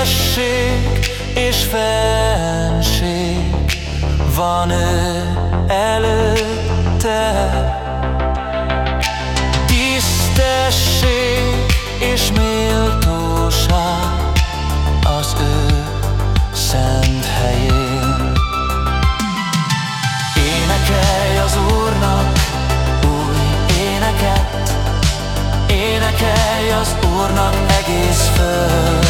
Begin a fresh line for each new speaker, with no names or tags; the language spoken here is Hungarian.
Ékesség és fenség van ő előtte. Tisztesség és méltóság az ő szent helyén. Énekelj az Úrnak új éneket Énekelj az Úrnak egész föld